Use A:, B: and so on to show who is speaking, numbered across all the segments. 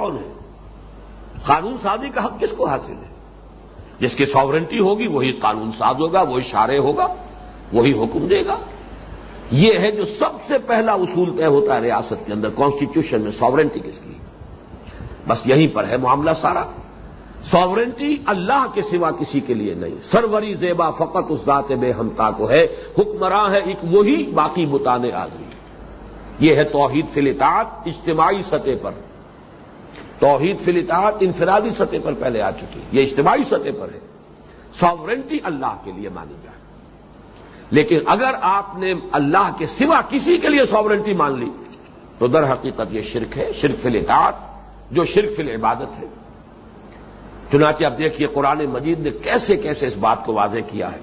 A: کون ہے؟ قانون سازی کا حق کس کو حاصل ہے؟ جس کی ساورنٹی ہوگی وہی قانون ساز ہوگا، وہی شارے ہوگا، وہی حکم دے گا۔ یہ ہے جو سب سے پہلا اصول طے ہوتا ہے ریاست کے اندر کانسٹیٹیوشن میں ساورنٹی کس کی؟ بس یہیں پر ہے معاملہ سارا۔ ساورنٹی اللہ کے سوا کسی کے لیے نہیں۔ سروری زیبا فقط اس ذات بے ہمتا کو ہے۔ حکمراں ہے ایک وہی، باقی بتانے آدمی۔ یہ ہے توحید فلطاط اجتماعی سطح پر۔ توحید فلطاط انفرادی سطح پر پہلے آ چکی یہ اجتماعی سطح پر ہے۔ ساورنٹی اللہ کے لیے مانی جائے۔ لیکن اگر آپ نے اللہ کے سوا کسی کے لیے ساورنٹی مان لی، تو در حقیقت یہ شرک ہے۔ شرک فل اطاعت جو شرک فل عبادت ہے۔ چنانچہ اب دیکھیے قرآن مجید نے کیسے کیسے اس بات کو واضح کیا ہے۔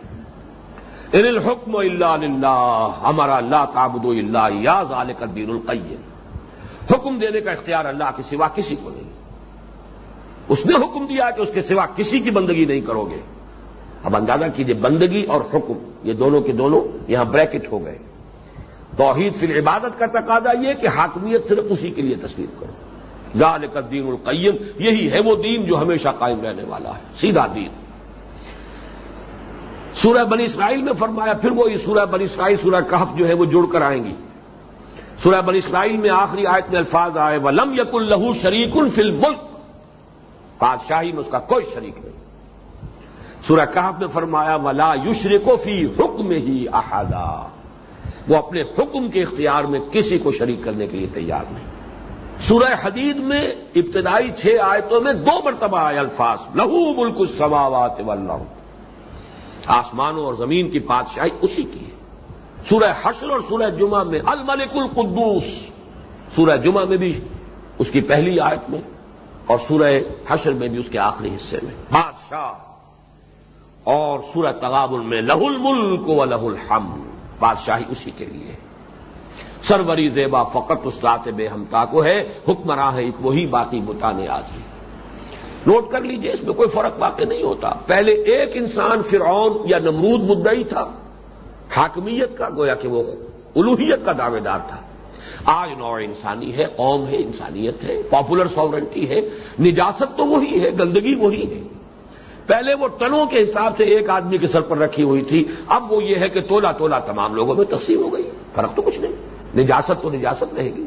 A: ان الحکم اللہ اللہ ہمارا اللہ تعبد اللہ یا ذالک الدین القیم۔ حکم دینے کا اختیار اللہ کے سوا کسی کو نہیں۔ اس نے حکم دیا کہ اس کے سوا کسی کی بندگی نہیں کرو گے۔ اب اندازہ کیجیے بندگی اور حکم، یہ دونوں کے دونوں یہاں بریکٹ ہو گئے۔ توحید فی عبادت کا تقاضا یہ کہ حاکمیت صرف اسی کے لیے تسلیم کرو۔ ذالک الدین القیم، یہی ہے وہ دین جو ہمیشہ قائم رہنے والا ہے، سیدھا دین۔ سورہ بنی اسرائیل میں فرمایا، پھر وہی سورہ بنی اسرائیل، سورہ کہف جو ہے وہ جڑ کر آئیں گی۔ سورہ بنی اسرائیل میں آخری آیت میں الفاظ آئے، ولم یق الہو شریک الفل ملک بادشاہی میں اس کا کوئی شریک نہیں۔ سورہ کہف میں فرمایا، ولا یشرکو فی حکم ہی احادہ وہ اپنے حکم کے اختیار میں کسی کو شریک کرنے کے لیے تیار نہیں۔ سورہ حدید میں ابتدائی چھ آیتوں میں دو مرتبہ آئے الفاظ لہو ملک السماوات واللہ آسمانوں اور زمین کی بادشاہی اسی کی ہے۔ سورہ حشر اور سورہ جمعہ میں الملک القدوس۔ سورہ جمعہ میں بھی اس کی پہلی آیت میں اور سورہ حشر میں بھی اس کے آخری حصے میں۔ بادشاہ۔ اور سورہ تغابل میں لہ الملک و لہ الحم بادشاہی اسی کے لیے۔ سروری زیبا فقط استاد بے ہمتا کو ہے، حکمراں ہے، ایک وہی باقی بتانے آج نوٹ کر لیجیے، اس میں کوئی فرق واقع نہیں ہوتا۔ پہلے ایک انسان فرعون یا نمرود مدعی تھا۔ حاکمیت کا، گویا کہ وہ الوحیت کا دعوے دار تھا۔ آج نو انسانی ہے، قوم ہے، انسانیت ہے پاپولر ساورنٹی ہے، نجاست تو وہی ہے، گندگی وہی ہے۔ پہلے وہ ٹنوں کے حساب سے ایک آدمی کے سر پر رکھی ہوئی تھی، اب وہ یہ ہے کہ تولا تولا تمام لوگوں میں تقسیم ہو گئی۔ فرق تو کچھ نہیں۔ نجاست تو نجاست رہے گی۔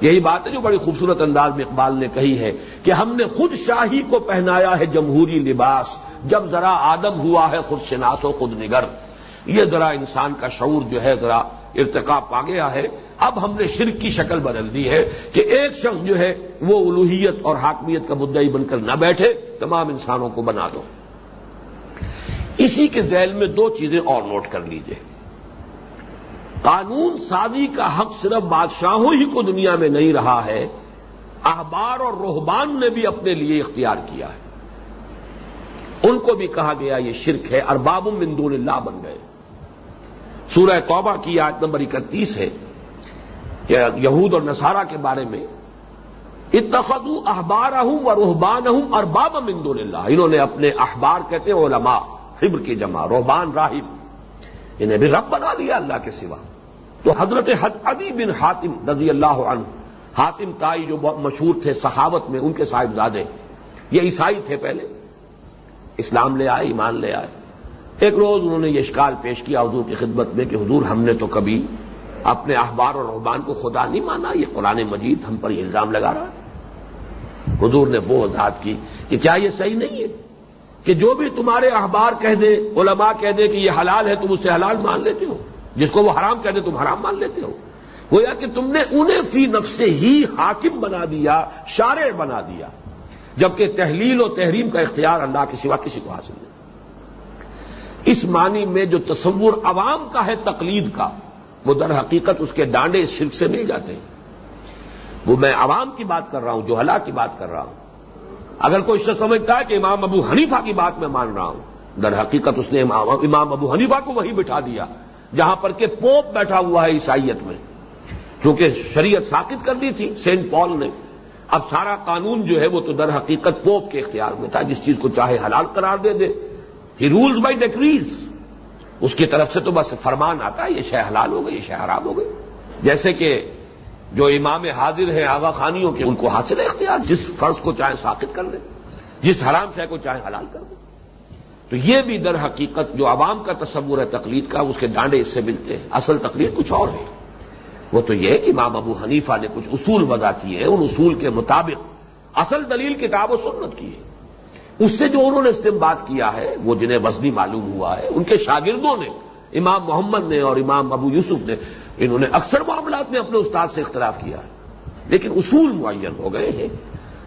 A: یہی بات ہے جو بڑی خوبصورت انداز میں اقبال نے کہی ہے کہ ہم نے خود شاہی کو پہنایا ہے جمہوری لباس۔ جب ذرا آدم ہوا ہے، خود شناس و خود نگر۔ یہ ذرا انسان کا شعور جو ہے ذرا ارتقا پا گیا ہے۔ اب ہم نے شرک کی شکل بدل دی ہے کہ ایک شخص جو ہے وہ الوحیت اور حاکمیت کا مدعی بن کر نہ بیٹھے، تمام انسانوں کو بنا دو۔ اسی کے ذیل میں دو چیزیں اور نوٹ کر لیجیے۔ قانون سازی کا حق صرف بادشاہوں ہی کو دنیا میں نہیں رہا ہے، احبار اور روحبان نے بھی اپنے لیے اختیار کیا ہے۔ ان کو بھی کہا گیا یہ شرک ہے ارباب مندون اللہ بن گئے۔ سورہ توبہ کی آیت نمبر اکتیس ہے کہ یہود اور نصارہ کے بارے میں اتخذو احبار ہوں و روحبان ہوں ارباب مندون اللہ۔ انہوں نے اپنے احبار کہتے ہیں، علماء خبر کی جمع روحبان راہب۔ انہیں بھی رب بنا دیا اللہ کے سوا۔ تو حضرت ابی بن حاتم رضی اللہ عنہ، حاتم تائی جو بہت مشہور تھے سخاوت میں، ان کے صاحبزادے، یہ عیسائی تھے پہلے۔ اسلام لے آئے، ایمان لے آئے۔ ایک روز انہوں نے یہ شکال پیش کیا حضور کی خدمت میں کہ حضور ہم نے تو کبھی اپنے اخبار اور رحبان کو خدا نہیں مانا، یہ قرآن مجید ہم پر یہ الزام لگا رہا ہے۔ حضور نے وہ وضاحت کی کہ کیا یہ صحیح نہیں ہے کہ جو بھی تمہارے اخبار کہہ دے، علماء کہہ دے کہ یہ حلال ہے، تم اسے حلال مان لیتے ہو۔ جس کو وہ حرام کہتے تم حرام مان لیتے ہو۔ گویا کہ تم نے انہیں فی نفس ہی حاکم بنا دیا، شارع بنا دیا، جبکہ تحلیل و تحریم کا اختیار اللہ کے سوا کسی کو حاصل نہیں۔ اس معنی میں جو تصور عوام کا ہے تقلید کا، وہ در حقیقت اس کے ڈانڈے اس شرک سے مل جاتے ہیں۔ وہ میں عوام کی بات کر رہا ہوں، جو ہلا کی بات کر رہا ہوں۔ اگر کوئی شخص سمجھتا ہے کہ امام ابو حنیفہ کی بات میں مان رہا ہوں، در حقیقت اس نے امام ابو حنیفہ کو وہی بٹھا دیا، جہاں پر کہ پوپ بیٹھا ہوا ہے عیسائیت میں۔ چونکہ شریعت ساکت کر دی تھی سینٹ پال نے۔ اب سارا قانون جو ہے وہ تو در حقیقت پوپ کے اختیار میں تھا، جس چیز کو چاہے حلال قرار دے دے۔ ہی رولز بائی ڈیکریز اس کی طرف سے تو بس فرمان آتا ہے، یہ شہ حلال ہو گئی، یہ شہ حرام ہو گئی۔ جیسے کہ جو امام حاضر ہیں آغا خانیوں کے، ان کو حاصل اختیار، جس فرض کو چاہے ساخت کر لیں، جس حرام شہ کو چاہے حلال کر دیں تو یہ بھی در حقیقت جو عوام کا تصور ہے تقلید کا، اس کے ڈانڈے اس سے ملتے ہیں۔ اصل تقلید کچھ اور ہے۔ وہ تو یہ کہ امام ابو حنیفہ نے کچھ اصول وضع کیے ہیں، ان اصول کے مطابق اصل دلیل کتاب و سنت کی ہے۔ اس سے جو انہوں نے استعمال کیا ہے، وہ جنہیں وزنی معلوم ہوا ہے، ان کے شاگردوں نے، امام محمد نے اور امام ابو یوسف نے، انہوں نے اکثر معاملات میں اپنے استاد سے اختلاف کیا ہے۔ لیکن اصول معین ہو گئے ہیں۔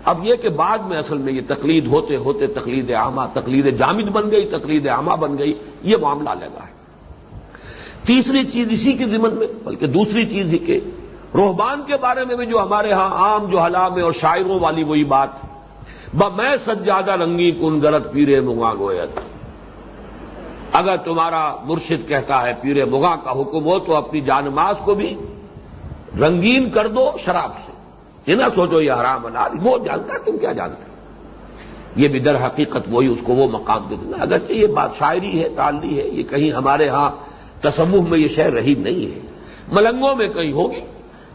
A: اب یہ کہ بعد میں اصل میں یہ تقلید ہوتے ہوتے تقلید عامہ، تقلید جامد بن گئی، تقلید عامہ بن گئی، یہ معاملہ لگا ہے۔ تیسری چیز اسی کی ذمن میں، بلکہ دوسری چیز ہی کہ روحبان کے بارے میں بھی جو ہمارے ہاں عام جو حلام اور شاعروں والی وہی بات میں سجادہ رنگی کن گرت پیرے منگا گویت اگر تمہارا مرشد کہتا ہے پیرے مغا کا حکم ہو تو اپنی جانماز کو بھی رنگین کر دو شراب سے۔ یہ نہ سوچو یہ حرام حلال وہ جانتا تم کیا جانتے یہ بھی در حقیقت وہی اس کو وہ مقام دے دینا۔ اگرچہ یہ بات شاعری ہے تالی ہے، یہ کہیں ہمارے ہاں تصوف میں یہ شہر رہی نہیں ہے۔ ملنگوں میں کہیں ہوگی،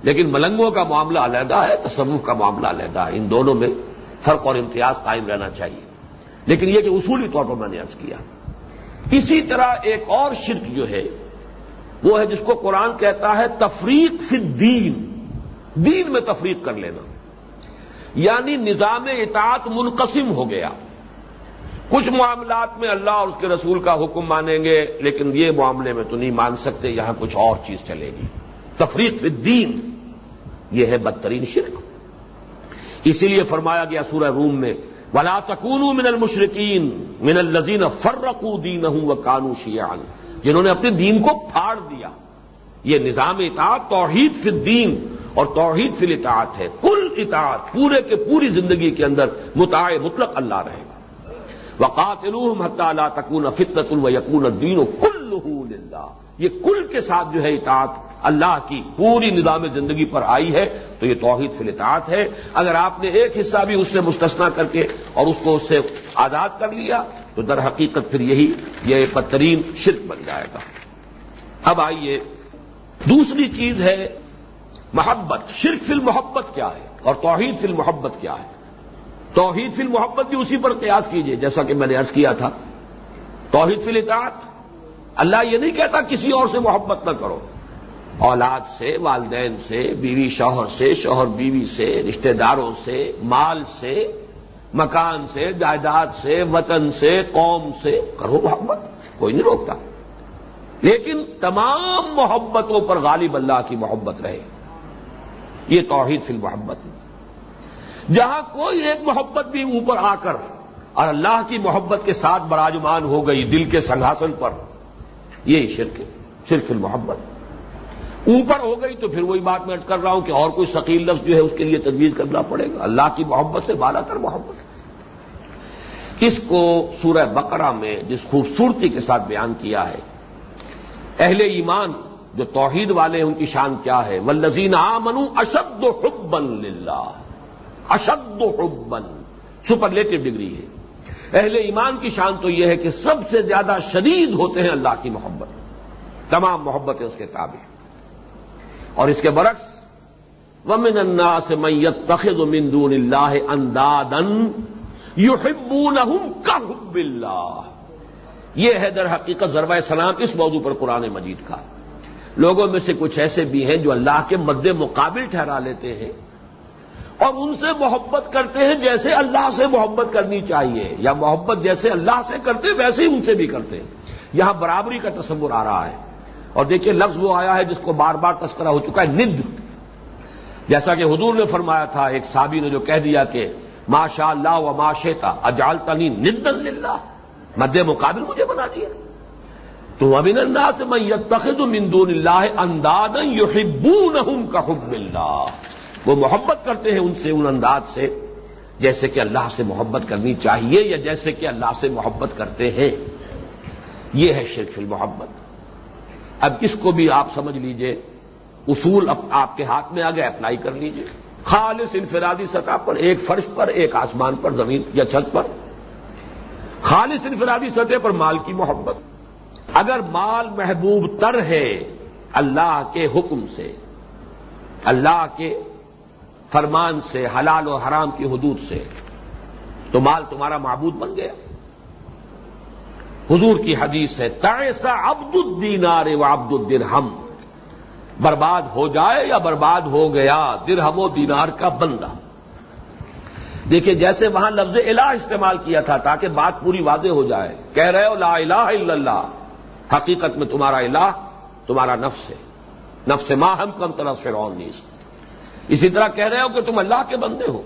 A: لیکن ملنگوں کا معاملہ علیحدہ ہے تصوف کا معاملہ علیحدہ ہے۔ ان دونوں میں فرق اور امتیاز قائم رہنا چاہیے۔ لیکن یہ کہ اصولی طور پر میں نے عرض کیا، اسی طرح ایک اور شرک جو ہے، وہ ہے جس کو قرآن کہتا ہے، تفریق فی الدین۔ دین میں تفریق کر لینا۔ یعنی نظام اطاعت منقسم ہو گیا۔ کچھ معاملات میں اللہ اور اس کے رسول کا حکم مانیں گے، لیکن یہ معاملے میں تو نہیں مان سکتے، یہاں کچھ اور چیز چلے گی۔ تفریق فی الدین، یہ ہے بدترین شرک۔ اسی لیے فرمایا گیا سورہ روم میں، ولا تکون من المشرقین من الزین فرقو دین ہوں و کانو شیان جنہوں نے اپنے دین کو پھاڑ دیا۔ یہ نظام اطاعت، توحید فی الدین اور توحید فی الاطاعت ہے۔ کل اطاعت، پورے کے پوری زندگی کے اندر متاع مطلق اللہ رہے گا۔ وقات اللہ تکون فطرت ال یقون الدین و کل یہ کل کے ساتھ جو ہے اطاعت اللہ کی پوری نظام زندگی پر آئی ہے، تو یہ توحید فی الاطاعت ہے۔ اگر آپ نے ایک حصہ بھی اس سے مستثنا کر کے اور اس کو اس سے آزاد کر لیا، تو در حقیقت پھر یہی یہ بدترین شرک بن جائے گا۔ اب آئیے، دوسری چیز ہے محبت۔ شرک فی المحبت کیا ہے اور توحید فی المحبت کیا ہے؟ توحید فی المحبت بھی اسی پر قیاس کیجیے، جیسا کہ میں نے عرض کیا تھا۔ توحید فی الاطاعت، اللہ یہ نہیں کہتا کسی اور سے محبت نہ کرو۔ اولاد سے، والدین سے، بیوی شوہر سے، شوہر بیوی سے، رشتہ داروں سے، مال سے، مکان سے، جائیداد سے، وطن سے، قوم سے۔ کرو محبت، کوئی نہیں روکتا۔ لیکن تمام محبتوں پر غالب اللہ کی محبت رہے۔ یہ توحید فی المحبت۔ ہے جہاں کوئی ایک محبت بھی اوپر آ کر اور اللہ کی محبت کے ساتھ براجمان ہو گئی دل کے سنگھاسن پر، یہ شرک شرک فی المحبت۔ اوپر ہو گئی تو پھر وہی بات میں کر رہا ہوں کہ اور کوئی شکیل لفظ جو ہے اس کے لیے تجویز کرنا پڑے گا۔ اللہ کی محبت سے بالا تر محبت اس کو سورہ بقرہ میں جس خوبصورتی کے ساتھ بیان کیا ہے، اہل ایمان جو توحید والے ہیں، ان کی شان کیا ہے؟ ولزین آ منو اشد حبن للہ اشد حبن سپرلیٹو ڈگری ہے۔ اہل ایمان کی شان تو یہ ہے کہ سب سے زیادہ شدید ہوتے ہیں اللہ کی محبت۔ تمام محبتیں اس کے تابع اور اس کے برعکس، ومن اللہ سے میت تخذ مندون اللہ اندادن یو اللہ یہ ہے در حقیقت ضربۂ سلام اس موضوع پر قرآن مجید کا۔ لوگوں میں سے کچھ ایسے بھی ہیں جو اللہ کے مد مقابل ٹھہرا لیتے ہیں اور ان سے محبت کرتے ہیں جیسے اللہ سے محبت کرنی چاہیے، یا محبت جیسے اللہ سے کرتے ویسے ہی ان سے بھی کرتے ہیں۔ یہاں برابری کا تصور آ رہا ہے۔ اور دیکھیے لفظ وہ آیا ہے جس کو بار بار تذکرہ ہو چکا ہے ند جیسا کہ حضور نے فرمایا تھا، ایک صابی نے جو کہہ دیا کہ ماشاء اللہ و معاشیتا اجالتنی ند اللہ مد مقابل مجھے بنا دیا تو ابن اللہ سے میں یتخذ من دون اللہ انداز یحبونہم کا حب اللہ۔ وہ محبت کرتے ہیں ان سے، ان انداز سے، جیسے کہ اللہ سے محبت کرنی چاہیے یا جیسے کہ اللہ سے محبت کرتے ہیں۔ یہ ہے شرک فی المحبت۔ اب اس کو بھی آپ سمجھ لیجیے، اصول آپ کے ہاتھ میں آ گئے، اپلائی کر لیجیے۔ خالص انفرادی سطح پر، ایک فرش پر، ایک آسمان پر، زمین یا چھت پر۔ خالص انفرادی سطح پر مال کی محبت۔ اگر مال محبوب تر ہے اللہ کے حکم سے، اللہ کے فرمان سے، حلال و حرام کی حدود سے، تو مال تمہارا معبود بن گیا۔ حضور کی حدیث ہے تیسا عبد الدینار و عبد الدرہم۔ برباد ہو جائے یا برباد ہو گیا، درہم و دینار کا بندہ۔ دیکھیے جیسے وہاں لفظ الہ استعمال کیا تھا تاکہ بات پوری واضح ہو جائے۔ کہہ رہے ہو، لا الہ الا اللہ، حقیقت میں تمہارا الہ، تمہارا نفس ہے۔ نفس ماں ہم کم طرف سے رون نہیں اسی طرح کہہ رہے ہو کہ تم اللہ کے بندے ہو۔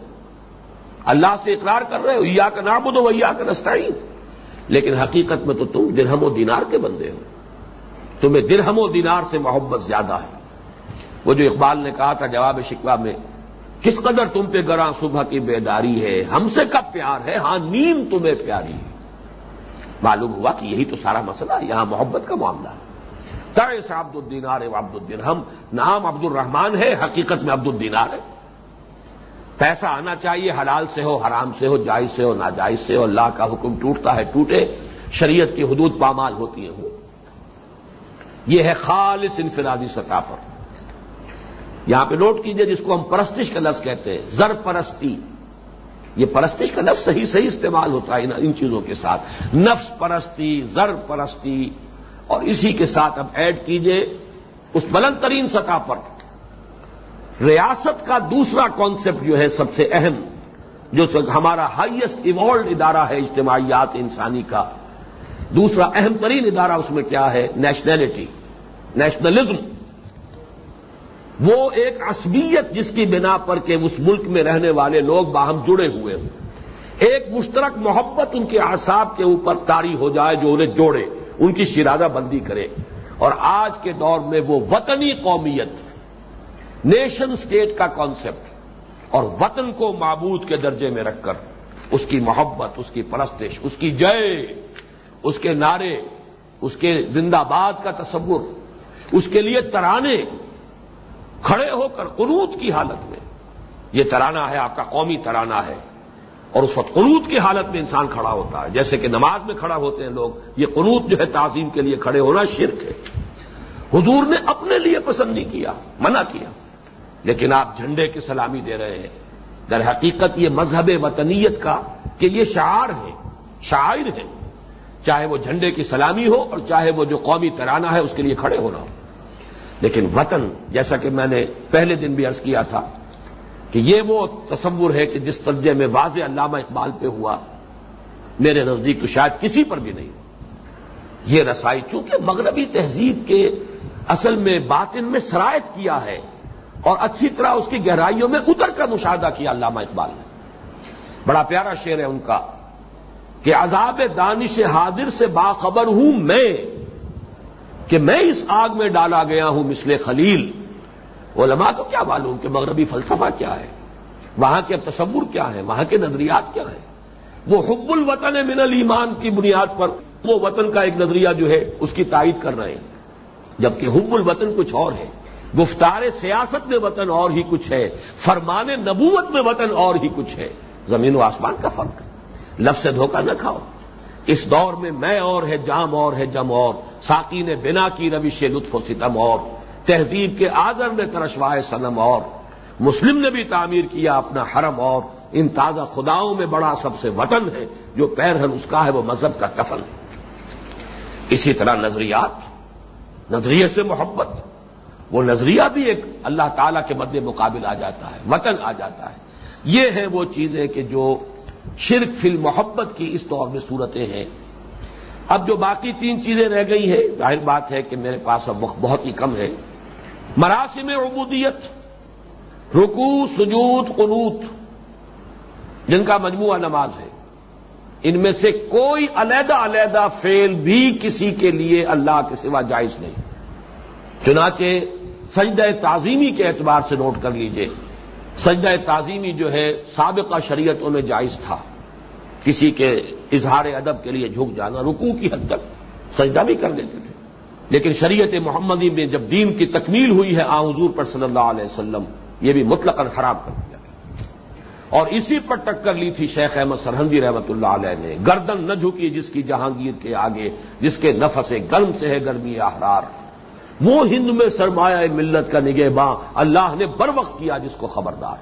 A: اللہ سے اقرار کر رہے ہو یا کا نام دو یا کا نستعین۔ لیکن حقیقت میں تو تم درہم و دینار کے بندے ہو۔ تمہیں درہم و دینار سے محبت زیادہ ہے۔ وہ جو اقبال نے کہا تھا جواب شکوا میں، کس قدر تم پہ گراں صبح کی بیداری ہے، ہم سے کب پیار ہے ہاں نیند تمہیں پیاری ہے۔ معلوم ہوا کہ یہی تو سارا مسئلہ ہے، یہاں محبت کا معاملہ ہے۔ سے عبد الدینار عبد الدرہم، نام عبد الرحمان ہے، حقیقت میں عبد الدینار ہے۔ پیسہ آنا چاہیے، حلال سے ہو، حرام سے ہو، جائز سے ہو، ناجائز سے ہو، اللہ کا حکم ٹوٹتا ہے، ٹوٹے، شریعت کی حدود پامال ہوتی ہیں وہ۔ یہ ہے خالص انفرادی سطح پر۔ یہاں پہ نوٹ کیجیے جس کو ہم پرستش کا لفظ کہتے ہیں، زر پرستی۔ یہ پرستش کا لفظ صحیح صحیح استعمال ہوتا ہے ان چیزوں کے ساتھ۔ نفس پرستی، زر پرستی۔ اور اسی کے ساتھ اب ایڈ کیجیے اس بلند ترین سطح پر۔ ریاست کا دوسرا کانسیپٹ جو ہے سب سے اہم، جو ہمارا ہائیسٹ ایوالڈ ادارہ ہے اجتماعیات انسانی کا، دوسرا اہم ترین ادارہ اس میں کیا ہے؟ نیشنلٹی نیشنلزم وہ ایک عصبیت جس کی بنا پر کہ اس ملک میں رہنے والے لوگ باہم جڑے ہوئے ہوں۔ ایک مشترک محبت ان کے اعصاب کے اوپر تاری ہو جائے جو انہیں جوڑے، ان کی شرادہ بندی کرے۔ اور آج کے دور میں وہ وطنی قومیت نیشن سٹیٹ کا کانسیپٹ اور وطن کو معبود کے درجے میں رکھ کر اس کی محبت، اس کی پرستش، اس کی جے، اس کے نعرے، اس کے زندہ باد کا تصور، اس کے لیے ترانے کھڑے ہو کر قنوت کی حالت میں۔ یہ ترانہ ہے، آپ کا قومی ترانہ ہے۔ اور اس وقت قنوت کی حالت میں انسان کھڑا ہوتا ہے۔ جیسے کہ نماز میں کھڑا ہوتے ہیں لوگ، یہ قنوت جو ہے تعظیم کے لیے کھڑے ہونا شرک ہے۔ حضور نے اپنے لیے پسند نہیں کیا، منع کیا۔ لیکن آپ جھنڈے کی سلامی دے رہے ہیں۔ در حقیقت یہ مذہب وطنیت کا کہ یہ شعار ہے، شاعر ہے۔ چاہے وہ جھنڈے کی سلامی ہو اور چاہے وہ جو قومی ترانہ ہے اس کے لیے کھڑے ہونا ہو۔ لیکن وطن، جیسا کہ میں نے پہلے دن بھی عرض کیا تھا کہ یہ وہ تصور ہے کہ جس درجے میں واضح علامہ اقبال پہ ہوا، میرے نزدیک تو شاید کسی پر بھی نہیں۔ یہ رسائی چونکہ مغربی تہذیب کے اصل میں باطن میں سرایت کیا ہے اور اچھی طرح اس کی گہرائیوں میں اتر کر مشاہدہ کیا علامہ اقبال نے۔ بڑا پیارا شعر ہے ان کا کہ عذاب دانش حاضر سے باخبر ہوں میں، کہ میں اس آگ میں ڈالا گیا ہوں مثل خلیل۔ علماء کو کیا معلوم کہ مغربی فلسفہ کیا ہے؟ وہاں کے تصور کیا ہے؟ وہاں کے نظریات کیا ہیں؟ وہ حب الوطن من الایمان کی بنیاد پر وہ وطن کا ایک نظریہ جو ہے، اس کی تائید کر رہے ہیں۔ جبکہ حب الوطن کچھ اور ہے۔ گفتار سیاست میں وطن اور ہی کچھ ہے، فرمان نبوت میں وطن اور ہی کچھ ہے۔ زمین و آسمان کا فرق لفظ سے دھوکہ نہ کھاؤ۔ اس دور میں میں اور ہے، جام اور ہے، جم اور۔ ساقی نے بنا کی روش لطف و ستم اور۔ تہذیب کے آزر نے ترشوائے سنم اور۔ مسلم نے بھی تعمیر کیا اپنا حرم اور۔ ان تازہ خداؤں میں بڑا سب سے وطن ہے، جو پیر ہر اس کا ہے، وہ مذہب کا کفن ہے۔ اسی طرح نظریات، نظریے سے محبت۔ وہ نظریہ بھی ایک اللہ تعالی کے مد مقابل آ جاتا ہے، وطن آ جاتا ہے۔ یہ ہے وہ چیزیں کہ جو شرک فل محبت کی اس طور میں صورتیں ہیں۔ اب جو باقی تین چیزیں رہ گئی ہیں، ظاہر بات ہے کہ میرے پاس اب وقت بہت ہی کم ہے۔ مراسم عبودیت رکو سجود، قنوت، جن کا مجموعہ نماز ہے۔ ان میں سے کوئی علیحدہ علیحدہ فیل بھی کسی کے لیے اللہ کے سوا جائز نہیں۔ چنانچہ سجدہ تعظیمی کے اعتبار سے نوٹ کر لیجیے، سجدہ تعظیمی جو ہے سابقہ شریعتوں میں جائز تھا۔ کسی کے اظہار ادب کے لیے جھک جانا رکوع کی حد تک سجدہ بھی کر لیتے تھے۔ لیکن شریعت محمدی میں جب دین کی تکمیل ہوئی ہے آ حضور پر صلی اللہ علیہ وسلم، یہ بھی مطلق خراب کر دیا اور اسی پر ٹکر لی تھی شیخ احمد سرحندی رحمت اللہ علیہ نے۔ گردن نہ جھکی جس کی جہانگیر کے آگے، جس کے نفس گرم سے ہے، گرمی احرار وہ ہند میں سرمایہ ملت کا نگہ باں اللہ نے بر وقت کیا جس کو خبردار۔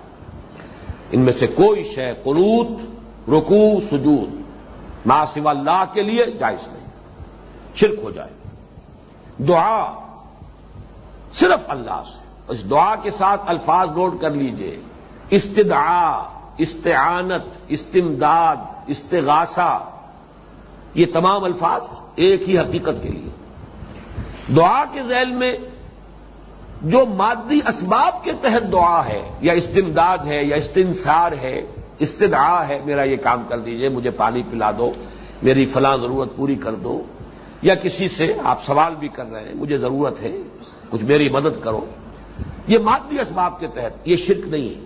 A: ان میں سے کوئی شے قنوت رکو سجود ما اللہ کے لیے جائز نہیں۔ شرک ہو جائے۔ دعا صرف اللہ سے۔ اس دعا کے ساتھ الفاظ نوٹ کر لیجیے۔ استدعا، استعانت، استمداد، استغاثہ، یہ تمام الفاظ ایک ہی حقیقت کے لیے۔ دعا کے ذیل میں جو مادی اسباب کے تحت دعا ہے، یا استمداد ہے، یا استنسار ہے، استدعا ہے، میرا یہ کام کر دیجیے، مجھے پانی پلا دو، میری فلاں ضرورت پوری کر دو، یا کسی سے آپ سوال بھی کر رہے ہیں، مجھے ضرورت ہے، کچھ میری مدد کرو۔ یہ مادی اسباب کے تحت یہ شرک نہیں ہے۔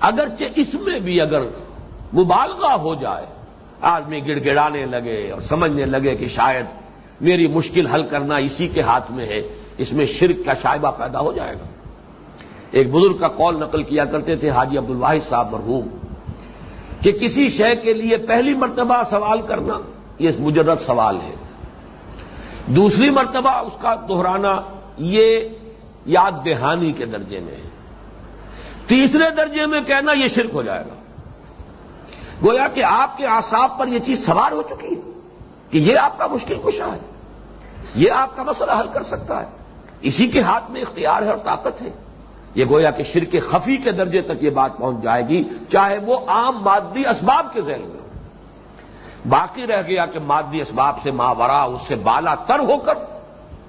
A: اگرچہ اس میں بھی اگر مبالغہ ہو جائے، آدمی گڑ گڑانے لگے اور سمجھنے لگے کہ شاید میری مشکل حل کرنا اسی کے ہاتھ میں ہے، اس میں شرک کا شائبہ پیدا ہو جائے گا۔ ایک بزرگ کا قول نقل کیا کرتے تھے، حاجی عبد الواحد صاحب مرحوم، کہ کسی شے کے لیے پہلی مرتبہ سوال کرنا، یہ مجرد سوال ہے۔ دوسری مرتبہ اس کا دہرانا، یہ یاد دہانی کے درجے میں ہے۔ تیسرے درجے میں کہنا، یہ شرک ہو جائے گا۔ گویا کہ آپ کے آساب پر یہ چیز سوار ہو چکی ہے کہ یہ آپ کا مشکل کشا ہے۔ یہ آپ کا مسئلہ حل کر سکتا ہے۔ اسی کے ہاتھ میں اختیار ہے اور طاقت ہے۔ یہ گویا کہ شرک خفی کے درجے تک یہ بات پہنچ جائے گی، چاہے وہ عام مادی اسباب کے ذہن میں ہو۔ باقی رہ گیا کہ مادی اسباب سے ماورا اس سے بالا تر ہو کر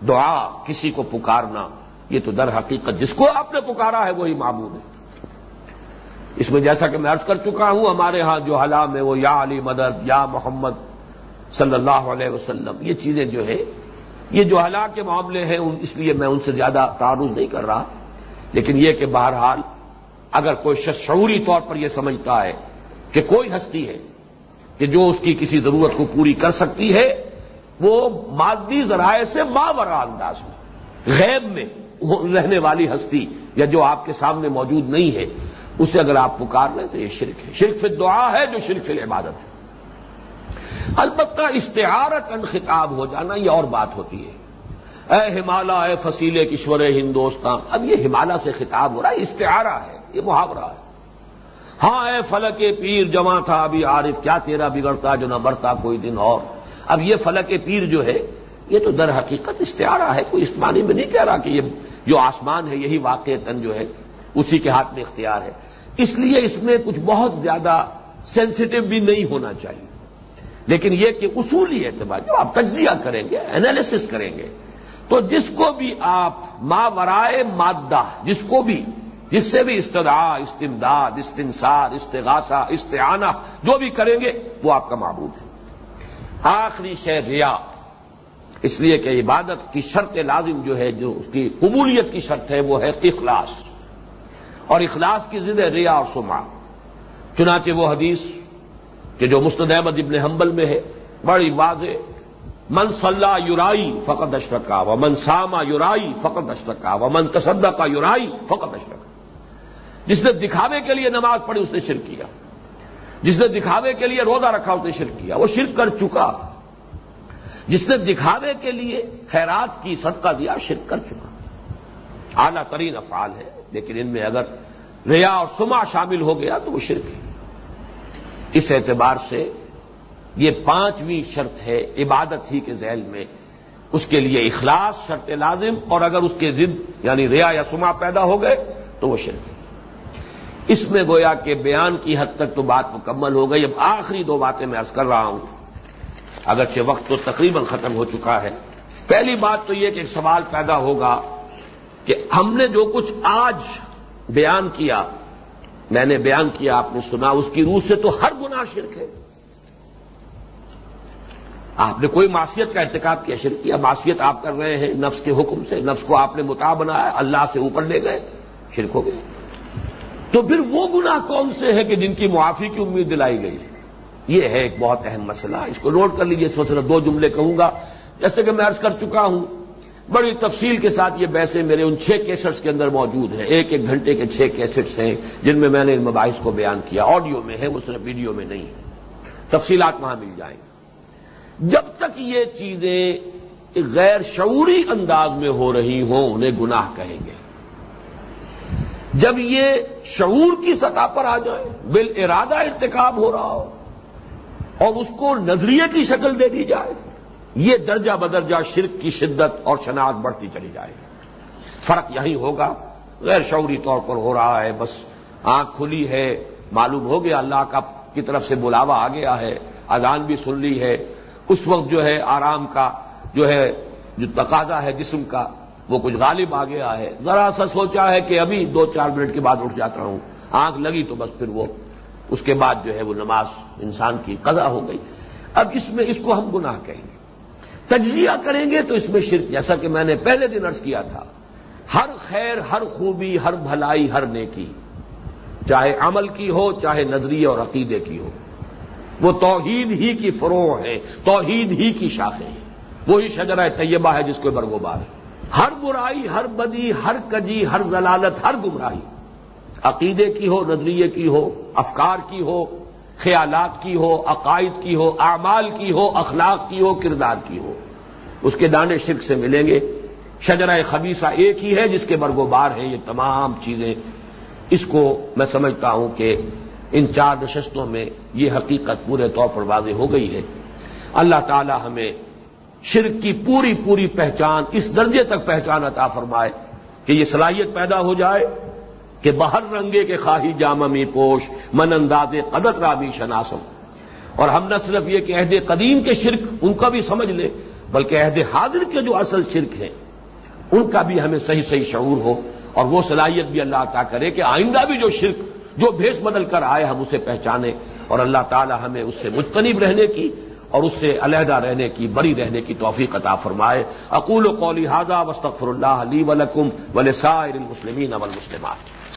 A: دعا، کسی کو پکارنا، یہ تو در حقیقت جس کو آپ نے پکارا ہے وہی معمول ہے۔ اس میں جیسا کہ میں عرض کر چکا ہوں، ہمارے ہاں جو حلام ہے وہ یا علی مدد، یا محمد صلی اللہ علیہ وسلم، یہ چیزیں جو ہے یہ جو ہلاک کے معاملے ہیں اس لیے میں ان سے زیادہ تعارض نہیں کر رہا۔ لیکن یہ کہ بہرحال اگر کوئی شخص شعوری طور پر یہ سمجھتا ہے کہ کوئی ہستی ہے کہ جو اس کی کسی ضرورت کو پوری کر سکتی ہے، وہ مادی ذرائع سے ماورا انداز میں، غیب میں رہنے والی ہستی یا جو آپ کے سامنے موجود نہیں ہے، اسے اگر آپ پکار لیں تو یہ شرک ہے۔ شرک فی دعا ہے جو شرک فی عبادت ہے۔ البتہ اشتہارت ان خطاب ہو جانا یہ اور بات ہوتی ہے۔ اے ہمالا، اے فصیلے کشور ہندوستان، اب یہ ہمالا سے خطاب ہو رہا ہے، استعارہ ہے، یہ محاورہ ہے۔ ہاں اے فلک پیر جمع تھا، ابھی عارف، کیا تیرا بگڑتا، جو نہ بڑھتا، کوئی دن اور۔ اب یہ فلک پیر جو ہے، یہ تو در حقیقت استعارہ ہے، کوئی استعمانی میں نہیں کہہ رہا کہ یہ جو آسمان ہے، یہی واقع تن جو ہے، اسی کے ہاتھ میں اختیار ہے۔ اس لیے اس میں کچھ بہت زیادہ سینسٹو بھی نہیں ہونا چاہیے۔ لیکن یہ کہ اصولی اعتبار، جب آپ تجزیہ کریں گے اینالس کریں گے، تو جس کو بھی آپ ماورائے مادہ، جس کو بھی، جس سے بھی استدعا، استمداد استنسار استغاثہ، استعانہ، جو بھی کریں گے، وہ آپ کا معبود ہے۔ آخری شہ ریا، اس لیے کہ عبادت کی شرط لازم جو ہے، جو اس کی قبولیت کی شرط ہے، وہ ہے اخلاص۔ اور اخلاص کی ضد ریا اور سما۔ چنانچہ وہ حدیث کہ جو مستد احمد ابن حنبل میں ہے، بڑی واضح، من صلاح یورائی فقط اشرکا و من ساما یورائی فقط اشرکا و من تصدہ کا یورائی فقط اشرکا. جس نے دکھاوے کے لیے نماز پڑھی، اس نے شرک کیا۔ جس نے دکھاوے کے لیے روزہ رکھا، اس نے شرک کیا۔ وہ شرک کر چکا۔ جس نے دکھاوے کے لیے خیرات کی صدقہ دیا، شرک کر چکا۔ اعلیٰ ترین افعال ہے لیکن ان میں اگر ریا اور سما شامل ہو گیا، تو وہ شرک ہے۔ اس اعتبار سے یہ پانچویں شرط ہے عبادت ہی کے ذیل میں اس کے لیے اخلاص شرط لازم اور اگر اس کے ضد یعنی ریا یا سما پیدا ہو گئے تو وہ شرک ہے۔ اس میں گویا کہ بیان کی حد تک تو بات مکمل ہو گئی۔ اب آخری دو باتیں میں ارض کر رہا ہوں۔ اگرچہ وقت تو تقریباً ختم ہو چکا ہے۔ پہلی بات تو یہ کہ ایک سوال پیدا ہوگا کہ ہم نے جو کچھ آج بیان کیا میں نے بیان کیا، آپ نے سنا، اس کی روح سے تو ہر گناہ شرک ہے۔ آپ نے کوئی معصیت کا ارتکاب کیا، شرک کیا؟ معصیت آپ کر رہے ہیں نفس کے حکم سے، نفس کو آپ نے متا بنایا، اللہ سے اوپر لے گئے، شرک ہو گئے۔ تو پھر وہ گناہ کون سے ہیں کہ جن کی معافی کی امید دلائی گئی؟ یہ ہے ایک بہت اہم مسئلہ۔ اس کو نوٹ کر لیجیے سوچ رہا دو جملے کہوں گا۔ جیسے کہ میں عرض کر چکا ہوں بڑی تفصیل کے ساتھ یہ بحثیں میرے ان چھ کیسٹس کے اندر موجود ہیں۔ ایک ایک گھنٹے کے چھ کیسٹس ہیں جن میں میں نے ان مباحث کو بیان کیا۔ آڈیو میں ہے، وہ صرف ویڈیو میں نہیں۔ ہے تفصیلات وہاں مل جائیں۔ گی جب تک یہ چیزیں غیر شعوری انداز میں ہو رہی ہوں، انہیں گناہ کہیں گے۔ جب یہ شعور کی سطح پر آ جائے بال ارادہ ارتکاب ہو رہا ہو اور اس کو نظریے کی شکل دے دی جائے یہ درجہ بدرجہ شرک کی شدت اور شناخت بڑھتی چلی جائے گی۔ فرق یہی ہوگا۔ غیر شعوری طور پر ہو رہا ہے، بس آنکھ کھلی ہے، معلوم ہو گیا اللہ کا کی طرف سے بلاوا آ گیا ہے، اذان بھی سن لی ہے۔ اس وقت جو ہے آرام کا جو ہے، جو تقاضا ہے جسم کا، وہ کچھ غالب آ گیا ہے۔ ذرا سا سوچا ہے کہ ابھی دو چار منٹ کے بعد اٹھ جاتا ہوں۔ آنکھ لگی تو بس پھر وہ، اس کے بعد جو ہے وہ نماز انسان کی قضا ہو گئی۔ اب اس میں اس کو ہم گناہ کہیں گے۔ تجزیہ کریں گے تو اس میں شرک، جیسا کہ میں نے پہلے دن عرض کیا تھا۔ ہر خیر، ہر خوبی، ہر بھلائی، ہر نیکی، چاہے عمل کی ہو، چاہے نظریے اور عقیدے کی ہو۔ وہ توحید ہی کی فروغ ہے، توحید ہی کی شاخیں ہیں۔ وہی شجرہ طیبہ ہے جس کو برگوبار ہے۔ ہر برائی، ہر بدی، ہر کجی، ہر ضلالت، ہر گمراہی، عقیدے کی ہو، نظریے کی ہو، افکار کی ہو خیالات کی ہو، عقائد کی ہو، اعمال کی ہو، اخلاق کی ہو، کردار کی ہو۔ اس کے دانے شرک سے ملیں گے۔ شجرہ خبیصہ ایک ہی ہے جس کے برگوبار ہیں یہ تمام چیزیں۔ اس کو میں سمجھتا ہوں کہ ان چار نشستوں میں یہ حقیقت پورے طور پر واضح ہو گئی ہے۔ اللہ تعالی ہمیں شرک کی پوری پوری پہچان اس درجے تک پہچان عطا فرمائے کہ یہ صلاحیت پیدا ہو جائے۔ کہ باہر رنگے کے خواہی جاممی پوش، من انداز قدت رامی شناسم۔ اور ہم نہ صرف یہ کہ عہد قدیم کے شرک ان کا بھی سمجھ لے بلکہ عہد حاضر کے جو اصل شرک ہیں، ان کا بھی ہمیں صحیح صحیح شعور ہو۔ اور وہ صلاحیت بھی اللہ عطا کرے کہ آئندہ بھی جو شرک، جو بھیس بدل کر آئے ہم اسے پہچانے۔ اور اللہ تعالی ہمیں اس سے مجتنب رہنے کی اور اس سے علیحدہ رہنے کی، بری رہنے کی توفیق عطا فرمائے۔ اقول و قولی حاضہ وسطر اللہ علی ولکم ولسائر المسلمین والمسلمات۔